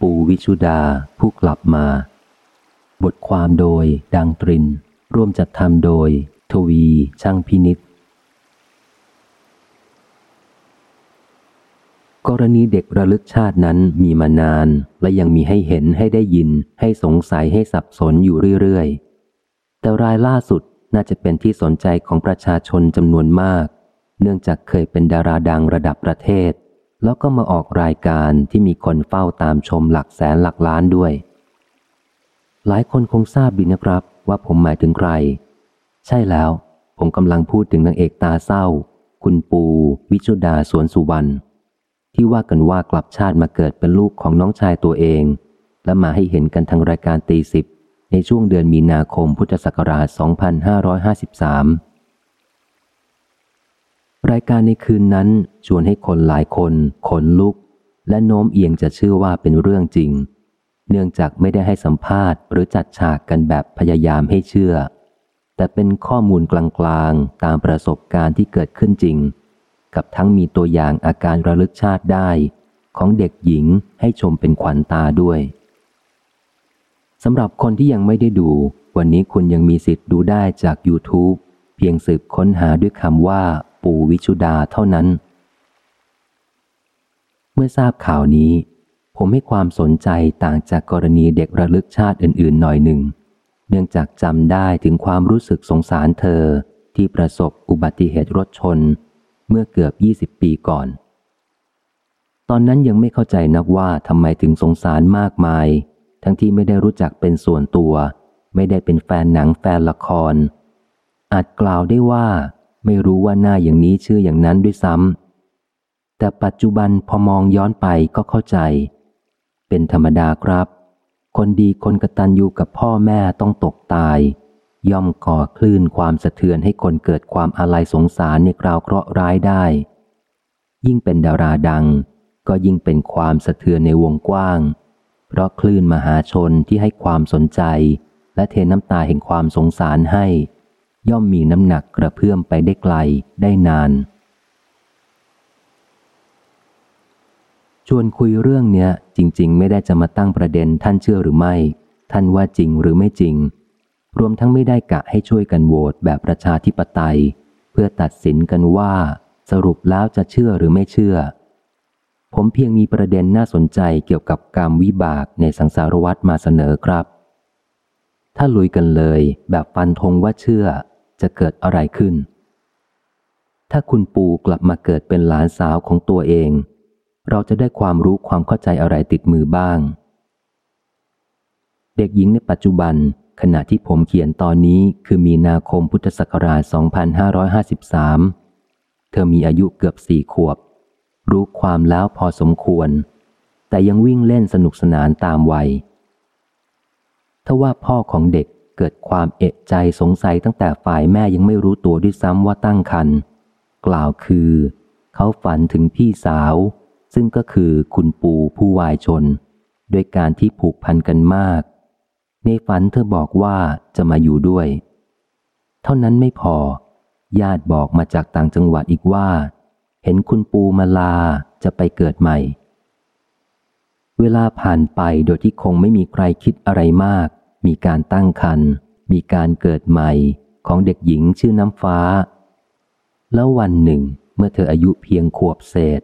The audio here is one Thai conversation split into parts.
ปูวิชุดาผู้กลับมา บทความโดยดังตริน ร่วมจัดทำโดย ทวีช่างพินิษกรณีเด็กระลึกชาตินั้นมีมานาน และยังมีให้เห็นให้ได้ยิน ให้สงสัยให้สับสนอยู่เรื่อยๆ แต่รายล่าสุดน่าจะเป็นที่สนใจของประชาชนจำนวนมาก เนื่องจากเคยเป็นดาราดังระดับประเทศ แล้วก็มาออกรายการที่มีคนเฝ้าตามชมหลักแสนหลักล้านด้วย หลายคนคงทราบดีนะครับว่าผมหมายถึงใคร ใช่แล้ว ผมกำลังพูดถึงนางเอกตาเศร้า คุณปู วิชุดาสวนสุวรรณที่ว่ากันว่ากลับชาติมาเกิดเป็นลูกของน้องชายตัวเอง และมาให้เห็นกันทางรายการตีสิบในช่วงเดือนมีนาคมพุทธศักราช 2553 รายการในคืนนั้นชวนให้คนหลายคนขนลุก และโน้มเอียงจะเชื่อว่าเป็นเรื่องจริง เนื่องจากไม่ได้ให้สัมภาษณ์หรือจัดฉากกันแบบพยายามให้เชื่อ แต่เป็นข้อมูลกลางๆ ตามประสบการณ์ที่เกิดขึ้นจริง กับทั้งมีตัวอย่างอาการระลึกชาติได้ ของเด็กหญิงให้ชมเป็นขวัญตาด้วยสำหรับคนที่ยังไม่ได้ดู วันนี้คุณยังมีสิทธิ์ดูได้จาก YouTube เพียงสืบค้นหาด้วยคำว่า ปู่วิชุดาเท่านั้น เมื่อทราบข่าวนี้ ผมให้ความสนใจต่างจากกรณีเด็กระลึกชาติอื่น ๆ หน่อยหนึ่ง เนื่องจากจำได้ถึงความรู้สึกสงสารเธอที่ประสบอุบัติเหตุรถชน เมื่อเกือบ 20 ปีก่อน ตอนนั้นยังไม่เข้าใจนักว่าทำไมถึงสงสารมากมาย ทั้งที่ไม่ได้รู้จักเป็นส่วนตัว ไม่ได้เป็นแฟนหนังแฟนละครอาจกล่าวได้ว่า ไม่รู้ว่าหน้าอย่างนี้ชื่ออย่างนั้นด้วยซ้ำแต่ปัจจุบันพอมองย้อนไปก็เข้าใจ เป็นธรรมดาครับ คนดีคนกระตันอยู่กับพ่อแม่ต้องตกตาย ย่อมก่อคลื่นความสะเทือนให้คนเกิดความอาลัยสงสารในคราวเคราะห์ร้ายได้ ยิ่งเป็นดาราดัง ก็ยิ่งเป็นความสะเทือนในวงกว้าง เพราะคลื่นมหาชนที่ให้ความสนใจ และเทน้ำตาแห่งความสงสารให้ ย่อมมีน้ำหนักกระเพื่อมไปได้ไกลได้นาน ชวนคุยเรื่องเนี้ย จริง ๆ ไม่ได้จะมาตั้งประเด็นท่านเชื่อหรือไม่ ท่านว่าจริงหรือไม่จริง รวมทั้งไม่ได้กะให้ช่วยกันโหวตแบบประชาธิปไตย เพื่อตัดสินกันว่าสรุปแล้วจะเชื่อหรือไม่เชื่อ ผมเพียงมีประเด็นน่าสนใจเกี่ยวกับกรรมวิบากในสังสารวัตรมาเสนอครับถ้าลุยกันเลยแบบฟันธงว่าเชื่อ จะเกิดอะไรขึ้น ถ้าคุณปู่กลับมาเกิดเป็นหลานสาวของตัวเอง เราจะได้ความรู้ความเข้าใจอะไรติดมือบ้าง เด็กหญิงในปัจจุบันขณะที่ผมเขียนตอนนี้คือมีนาคมพุทธศักราช 2553 เธอมีอายุเกือบสี่ขวบ รู้ความแล้วพอสมควร แต่ยังวิ่งเล่นสนุกสนานตามวัยถ้าว่าพ่อของเด็ก เกิดความเอะใจสงสัยตั้งแต่ฝ่ายแม่ยังไม่รู้ตัวด้วยซ้ำว่าตั้งครรภ์กล่าวคือ เขาฝันถึงพี่สาว ซึ่งก็คือคุณปู่ผู้วายชน ด้วยการที่ผูกพันกันมาก ในฝันเธอบอกว่าจะมาอยู่ด้วย เท่านั้นไม่พอ ญาติบอกมาจากต่างจังหวัดอีกว่า เห็นคุณปูมาลาจะไปเกิดใหม่ เวลาผ่านไปโดยที่คงไม่มีใครคิดอะไรมาก มีการตั้งคัน มีการเกิดใหม่ของเด็กหญิงชื่อน้ำฟ้า แล้ววันหนึ่ง เมื่อเธออายุเพียงขวบเศษ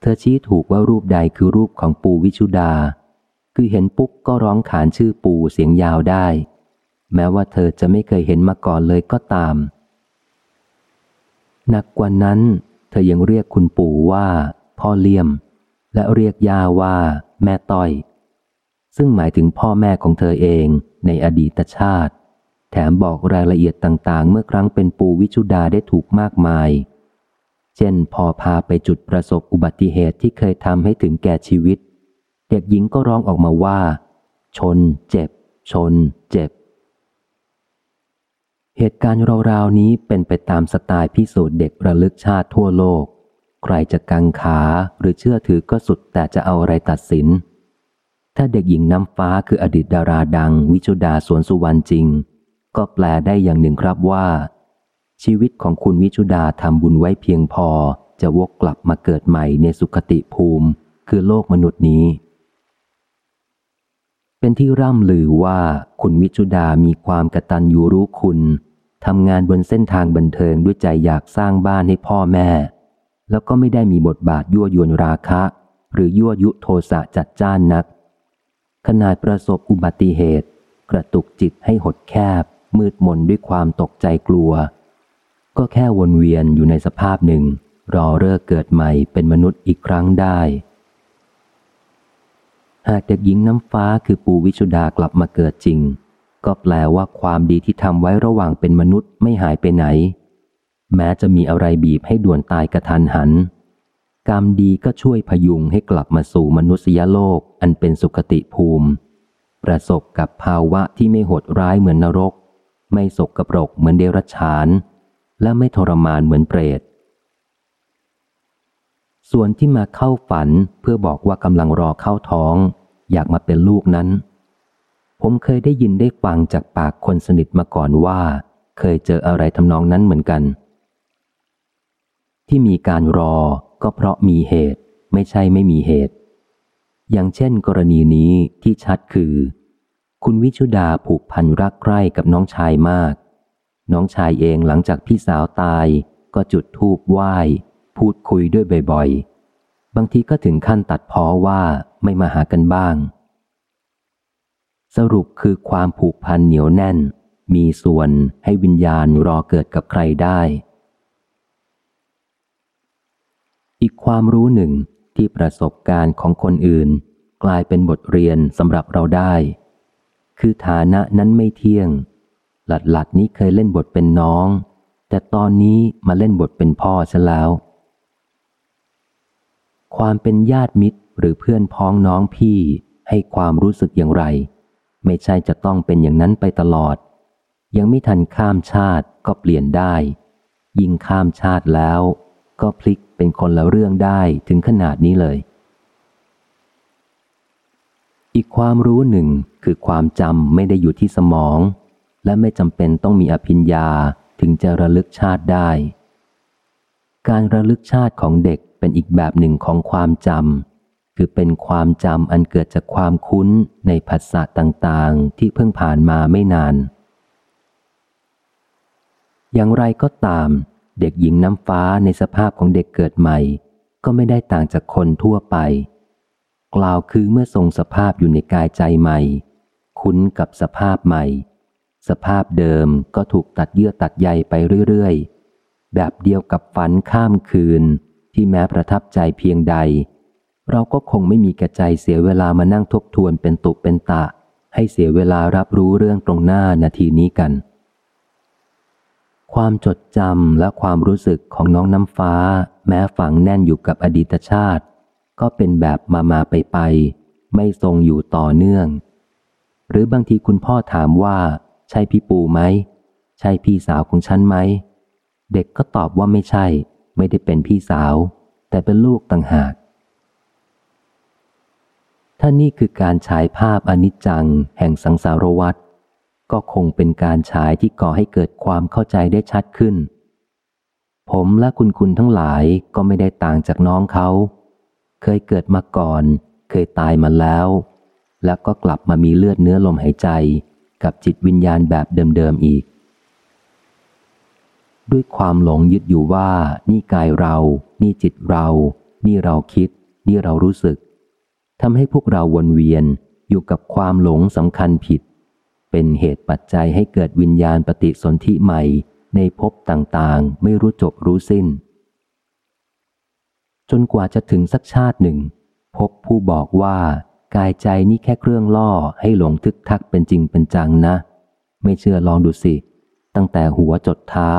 เธอชี้ถูกว่ารูปใดคือรูปของปูวิชุดา คือเห็นปุ๊บก็ร้องขานชื่อปูเสียงยาวได้ แม้ว่าเธอจะไม่เคยเห็นมาก่อนเลยก็ตาม หนักกว่านั้น เธอยังเรียกคุณปู่ว่า พ่อเลี่ยม และเรียกย่าว่า แม่ต้อย ซึ่งหมายถึงพ่อแม่ของเธอเอง ในอดีตชาติ แถมบอกรายละเอียดต่างๆ เมื่อครั้งเป็นปูวิชุดาได้ถูกมากมาย เช่นพอพาไปจุดประสบอุบัติเหตุที่เคยทำให้ถึงแก่ชีวิต เด็กหญิงก็ร้องออกมาว่า ชน เจ็บ ชน เจ็บ เหตุการณ์ราวๆนี้เป็นไปตามสไตล์พิสูจน์เด็กระลึกชาติทั่วโลก ใครจะกังขาหรือเชื่อถือก็สุดแต่จะเอาอะไรตัดสิน ถ้าเด็กหญิงน้ำฟ้าคืออดีตดาราดัง วิชุดาสวนสุวรรณจริง ก็แปลได้อย่างหนึ่งครับว่า ชีวิตของคุณวิชุดาทำบุญไว้เพียงพอ จะวกกลับมาเกิดใหม่ในสุขติภูมิ คือโลกมนุษย์นี้ เป็นที่ร่ำลือว่าคุณวิชุดามีความกตัญญูรู้คุณทำงานบนเส้นทางบันเทิงด้วยใจอยากสร้างบ้านให้พ่อแม่ แล้วก็ไม่ได้มีบทบาทยั่วยวนราคะ หรือยั่วยุโทสะจัดจ้านนัก ขนาดประสบอุบัติเหตุ กระตุกจิตให้หดแคบ มืดมนด้วยความตกใจกลัว ก็แค่วนเวียนอยู่ในสภาพหนึ่ง รอเลิกเกิดใหม่เป็นมนุษย์อีกครั้งได้ หากเด็กหญิงน้ำฟ้าคือปูวิชุดากลับมาเกิดจริง ก็แปลว่าความดีที่ทำไว้ระหว่างเป็นมนุษย์ไม่หายไปไหน แม้จะมีอะไรบีบให้ด่วนตายกระทันหัน กรรมดีก็ช่วยพยุงให้กลับมาสู่มนุษยโลกอันเป็นสุคติภูมิ ประสบกับภาวะที่ไม่โหดร้ายเหมือนนรก ไม่สกกระปรกเหมือนเดรัจฉาน และไม่ทรมานเหมือนเปรต ส่วนที่มาเข้าฝันเพื่อบอกว่ากำลังรอเข้าท้อง อยากมาเป็นลูกนั้น ผมเคยได้ยินได้ฟังจากปากคนสนิทมาก่อนว่า เคยเจออะไรทำนองนั้นเหมือนกัน ที่มีการรอ ก็เพราะมีเหตุ ไม่ใช่ไม่มีเหตุ อย่างเช่น กรณีนี้ที่ชัดคือ คุณวิชุดาผูกพันรักใคร่กับน้องชายมาก น้องชายเองหลังจากพี่สาวตายก็จุดธูปไหว้ พูดคุยด้วยบ่อยๆ บางทีก็ถึงขั้นตัดพ้อว่าไม่มาหากันบ้าง สรุปคือความผูกพันเหนียวแน่น มีส่วนให้วิญญาณรอเกิดกับใครได้ อีกความรู้หนึ่งที่ประสบการณ์ของคนอื่น กลายเป็นบทเรียนสำหรับเราได้ คือฐานะนั้นไม่เที่ยง หลัดหลัดนี้เคยเล่นบทเป็นน้อง แต่ตอนนี้มาเล่นบทเป็นพ่อซะแล้ว ความเป็นญาติมิตรหรือเพื่อนพ้องน้องพี่ให้ความรู้สึกอย่างไร ไม่ใช่จะต้องเป็นอย่างนั้นไปตลอด ยังไม่ทันข้ามชาติก็เปลี่ยนได้ ยิ่งข้ามชาติแล้ว ก็พลิกเป็นคนละเรื่องได้ถึงขนาดนี้เลย อีกความรู้หนึ่งคือความจำไม่ได้อยู่ที่สมอง และไม่จำเป็นต้องมีอภิญญาถึงจะระลึกชาติได้ การระลึกชาติของเด็กเป็นอีกแบบหนึ่งของความจำคือเป็นความจำอันเกิดจากความคุ้นในภาษาต่างๆ ที่เพิ่งผ่านมาไม่นาน อย่างไรก็ตาม เด็กหญิงน้ำฟ้าในสภาพของเด็กเกิดใหม่ ก็ไม่ได้ต่างจากคนทั่วไป กล่าวคือเมื่อทรงสภาพอยู่ในกายใจใหม่ คุ้นกับสภาพใหม่ สภาพเดิมก็ถูกตัดเยื่อตัดใยไปเรื่อยๆ แบบเดียวกับฝันข้ามคืน ที่แม้ประทับใจเพียงใด เราก็คงไม่มีกระใจเสียเวลามานั่งทบทวนเป็นตุเป็นตะ ให้เสียเวลารับรู้เรื่องตรงหน้านาทีนี้กัน ความจดจำและความรู้สึกของน้องน้ำฟ้า แม้ฝังแน่นอยู่กับอดีตชาติ ก็เป็นแบบมามาไปไป ไม่ทรงอยู่ต่อเนื่อง หรือบางทีคุณพ่อถามว่า ใช่พี่ปูไหม ใช่พี่สาวของฉันไหม เด็กก็ตอบว่าไม่ใช่ ไม่ได้เป็นพี่สาว แต่เป็นลูกต่างหาก ถ้านี่คือการฉายภาพอนิจจัง แห่งสังสารวัฏ ก็คงเป็นการฉายที่ก่อให้เกิดความเข้าใจได้ชัดขึ้น ผมและคุณคุณทั้งหลายก็ไม่ได้ต่างจากน้องเขา เคยเกิดมาก่อน เคยตายมาแล้ว แล้วก็กลับมามีเลือดเนื้อลมหายใจกับจิตวิญญาณแบบเดิมๆอีก ด้วยความหลงยึดอยู่ว่า นี่กายเรา นี่จิตเรา นี่เราคิด นี่เรารู้สึกทำให้พวกเราวนเวียนอยู่กับความหลงสำคัญผิด เป็นเหตุปัจจัยให้เกิดวิญญาณปฏิสนธิใหม่ในภพต่างๆ ไม่รู้จบรู้สิ้น จนกว่าจะถึงสักชาติหนึ่ง พบผู้บอกว่ากายใจนี่แค่เครื่องล่อให้หลงทึกทักเป็นจริงเป็นจังนะ ไม่เชื่อลองดูสิ ตั้งแต่หัวจดเท้า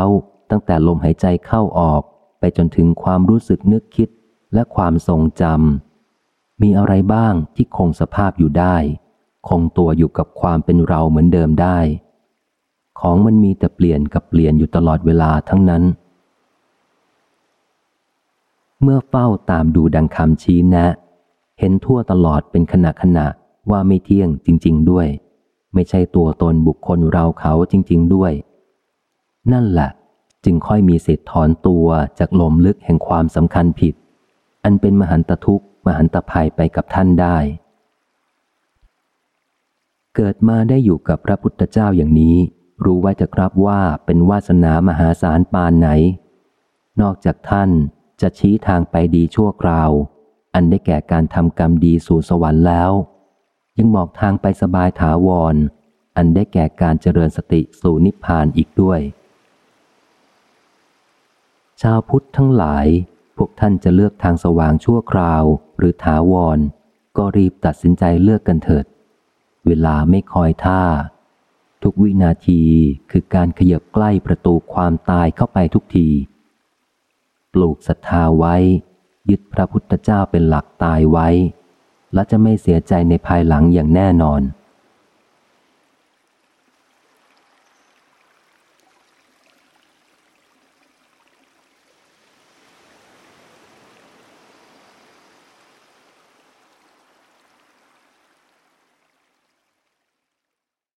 ตั้งแต่ลมหายใจเข้าออก ไปจนถึงความรู้สึกนึกคิดและความทรงจำมีอะไรบ้างที่คงสภาพอยู่ได้ คงตัวอยู่กับความเป็นเราเหมือนเดิมได้ ของมันมีแต่เปลี่ยนกับเปลี่ยนอยู่ตลอดเวลาทั้งนั้น เมื่อเฝ้าตามดูดังคำชี้แนะ เห็นทั่วตลอดเป็นขณะขณะว่าไม่เที่ยงจริง ๆ ด้วย ไม่ใช่ตัวตนบุคคลเราเขาจริง ๆ ด้วย นั่นแหละจึงค่อยมีสิทธิถอนตัวจากลมลึกแห่งความสำคัญผิด อันเป็นมหันตทุกข์ มหันตภัยไปกับท่านได้ เกิดมาได้อยู่กับพระพุทธเจ้าอย่างนี้ รู้ไว้จะครับว่าเป็นวาสนามหาศาลปานไหน นอกจากท่านจะชี้ทางไปดีชั่วคราว อันได้แก่การทำกรรมดีสู่สวรรค์แล้ว ยังบอกทางไปสบายถาวร อันได้แก่การเจริญสติสู่นิพพานอีกด้วย ชาวพุทธทั้งหลาย พวกท่านจะเลือกทางสว่างชั่วคราวหรือถาวร ก็รีบตัดสินใจเลือกกันเถิด เวลาไม่คอยท่า ทุกวินาทีคือการขยับใกล้ประตูความตายเข้าไปทุกที ปลูกศรัทธาไว้ ยึดพระพุทธเจ้าเป็นหลักตายไว้ และจะไม่เสียใจในภายหลังอย่างแน่นอน